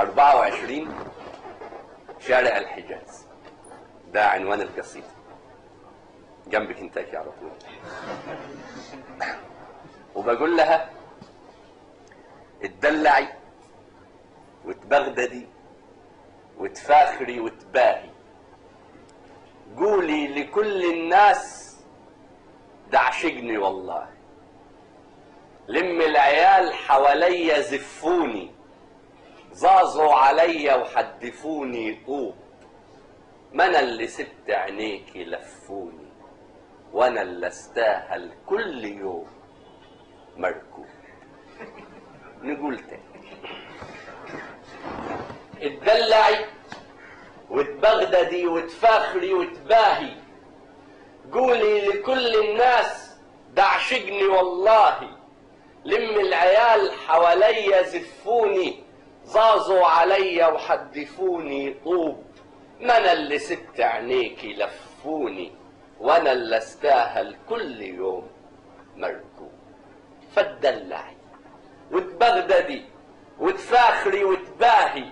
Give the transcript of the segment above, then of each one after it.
24 شارع الحجاز. ده عنوان القصيدة. جنب كنتاكي على طول. وبقول لها اتدلعي وتبغددي وتفاخري وتباهي. قولي لكل الناس ده عشقني والله. لم العيال حواليا زفوني زازوا عليا وحدفوني طوب ما أنا اللي سبت عينيكي لفوني وأنا اللي استاهل كل يوم مركوب. نقول تاني. اتدلعي وتبغددي وتفاخري وتباهي قولي لكل الناس ده والله. لم العيال حواليا زفوني زازوا عليا وحدفوني طوب. ما أنا اللي سبت عينيكي لفوني وأنا اللي أستاهل كل يوم مركوب. فتدلعي وتبغددي وتفاخري وتباهي.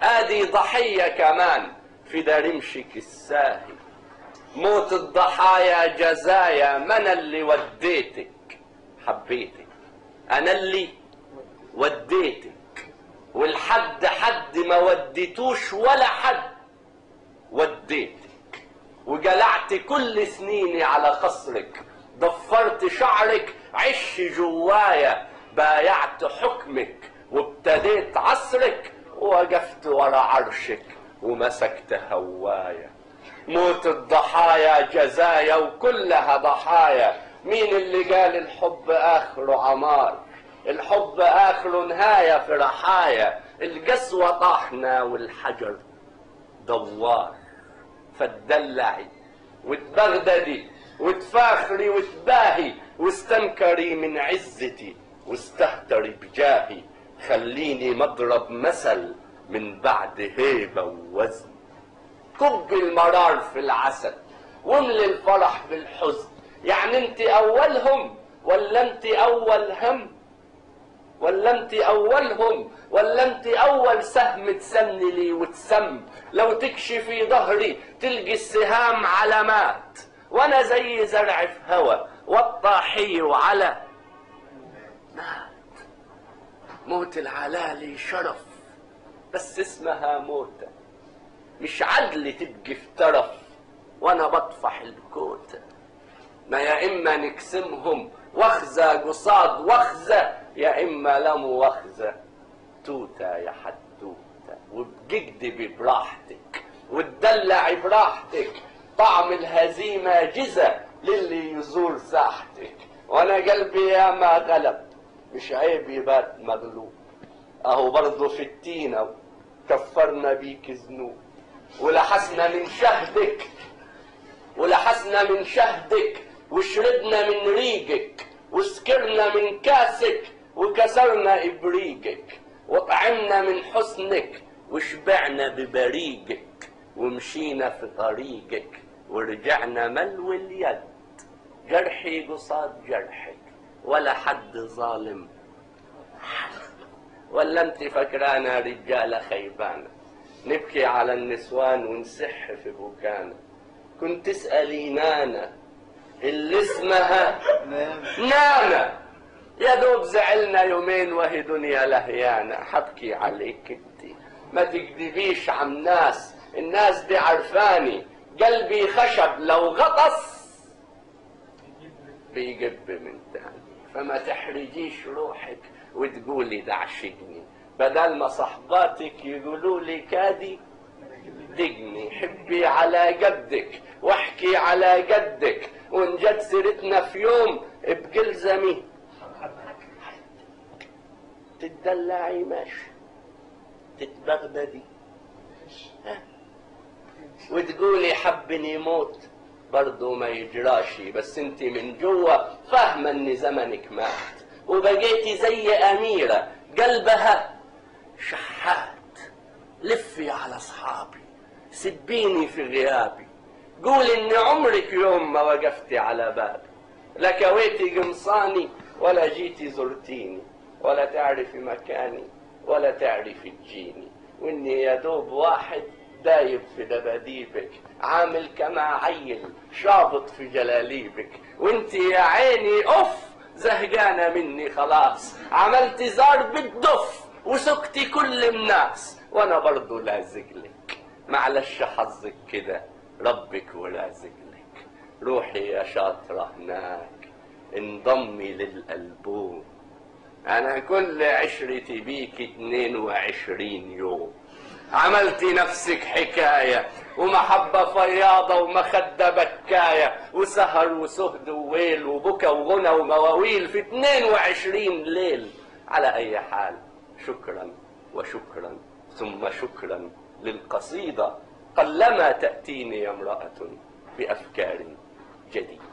ادي ضحية كمان في درمشك الساهي. موت الضحايا جزايا أنا اللي وديتك؟ حبيتك. أنا اللي وديتك. والحد حد ما وديتوش ولا حد. وديتك وجلعت كل سنيني على خصرك. ضفرت شعرك عش جوايا. بايعت حكمك وابتديت عصرك ووقفت ورا عرشك ومسكت هوايا. موت الضحايا جزايا وكلها ضحايا. مين اللي قال الحب اخره عمار؟ الحب اخره نهايه في رحايا القسوة طاحنه والحجر دوار. فتدلعي وتبغددي وتفاخري وتباهي واستنكري من عزتي واستهتري بجاهي. خليني مضرب مثل من بعد هيبة ووزن. كب المرار في العسل واملي الفرح بالحزن. يعني انت أولهم ولا انت أول هم؟ ولا انت أولهم ولا انت أول سهم تسن لي وتسم. لو تكشفي ظهري تلقي السهام علامات. وأنا زي زرع في هوا والطاحي وعلى. مات. موت العلالي شرف. بس اسمها موتة. مش عدل تبقي في ترف وأنا بطفح الكوتة ما يا إما نقسمهم واخذة قصاد واخذة يا إما لا مؤاخذة توتة يا حدوتة وبجدبي براحتك وتدلعي براحتك طعم الهزيمة جزة للي يزور ساحتك وأنا قلبي يا ما غلب مش عيب يبات مغلوب. أهو برضه في التينة كفرنا بيك ذنوب ولحسنا من شهدك ولحسنا من شهدك وشربنا من ريقك وسكرنا من كاسك وكسرنا ابريقك وطعمنا من حسنك وشبعنا ببريقك ومشينا في طريقك ورجعنا ملو اليد. جرحي قصاد جرحك ولا حد ظالم. ولا انت فاكرانا رجالة خيبانة. نبكي على النسوان ونسح في بكانا كنت تسألي نانا اللي اسمها نانا. يا دوب زعلنا يومين وهي دنيا لهيانة حبكي عليك انت. ما تكذبيش عن ناس. الناس دي عرفاني. قلبي خشب لو غطس بيجب من تاني. فما تحرجيش روحك وتقولي ده عشقني بدل ما صحباتك يقولوا لي كادي دقني. حبي على قدك واحكي على قدك. وإن جت سيرتنا في يوم الزمي تتدلعي ماشي. تتبغددي ها؟ وتقولي حبني موت. برضه ما يجراشي بس انت من جوا فاهمة ان زمنك مات. وبقيتي زي أميرة قلبها شحات. لفي على أصحابي سبيني في غيابي. قولي ان عمرك يوم ما وقفتي على بابي. لا كويتي قمصاني ولا جيتي زرتيني. ولا تعرفي مكاني ولا تعرفي تجيني وإني يا دوب واحد دايب في دباديبك عامل كما عيل شابط في جلاليبك. وإنت يا عيني أف زهقانة مني خلاص. عملت زار بالدف وسكتي كل الناس. وأنا برضو لازق لك. معلش حظك كده ربك ولازق لك. روحي يا شاطرة هناك انضمي للألبوم. أنا كل عشرتي بيك اتنين وعشرين يوم. عملتي نفسك حكاية ومحبة فياضة ومخدة بكاية وسهر وسهد وويل وبكى وغنى ومواويل في 22 ليل. على أي حال شكرا وشكرا ثم شكرا للقصيدة. قلما تأتيني امرأة بأفكار جديدة.